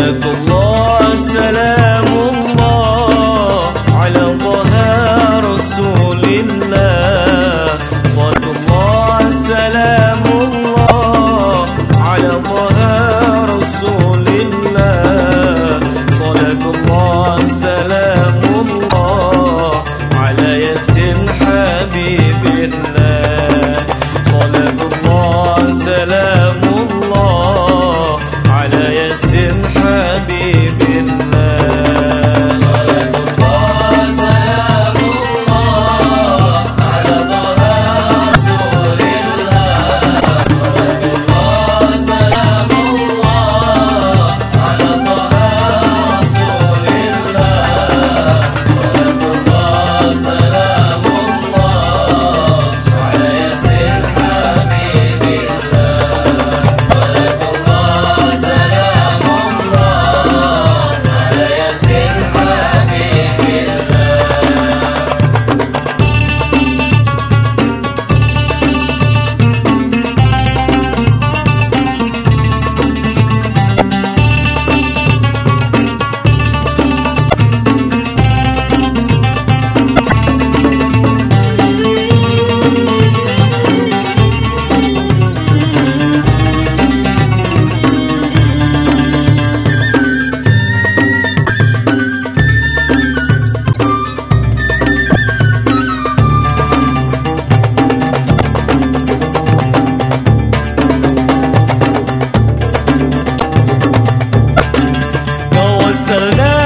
the seldom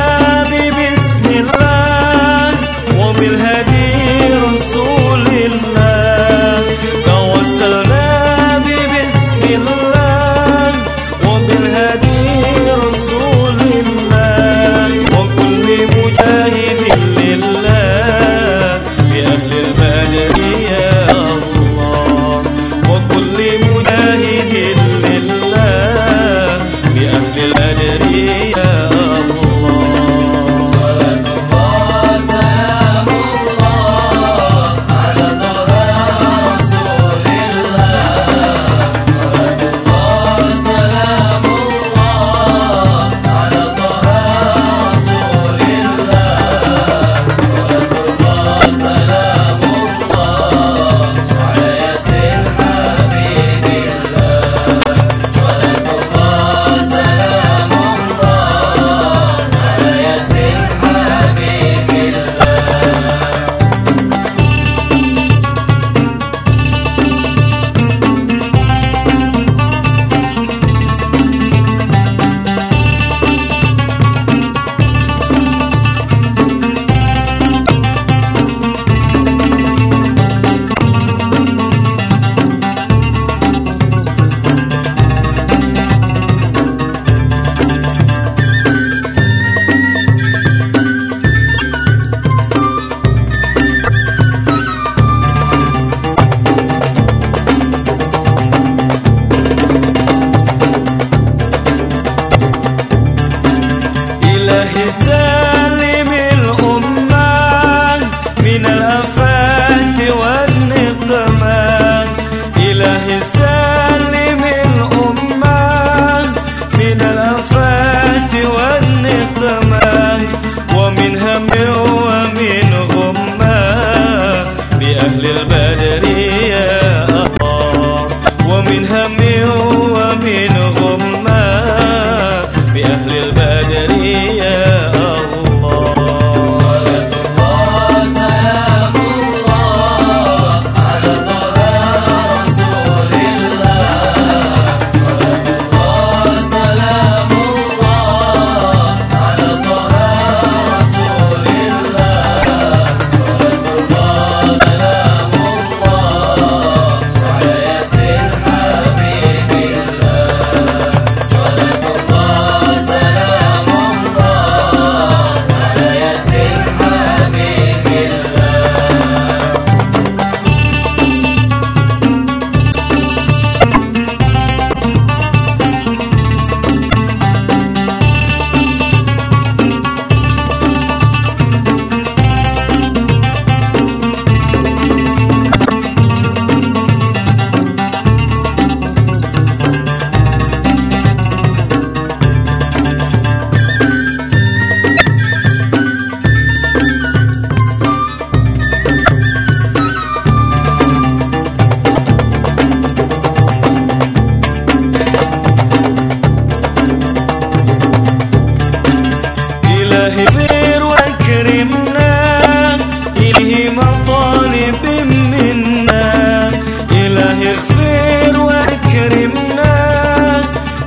اغفر واكرمنا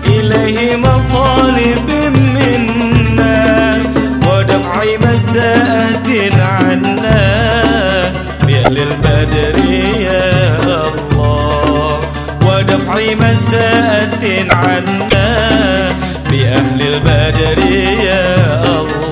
إلهي مطالب منا ودفع مساءات عنا بأهل البدر يا الله ودفع مساءات عنا بأهل البدر يا الله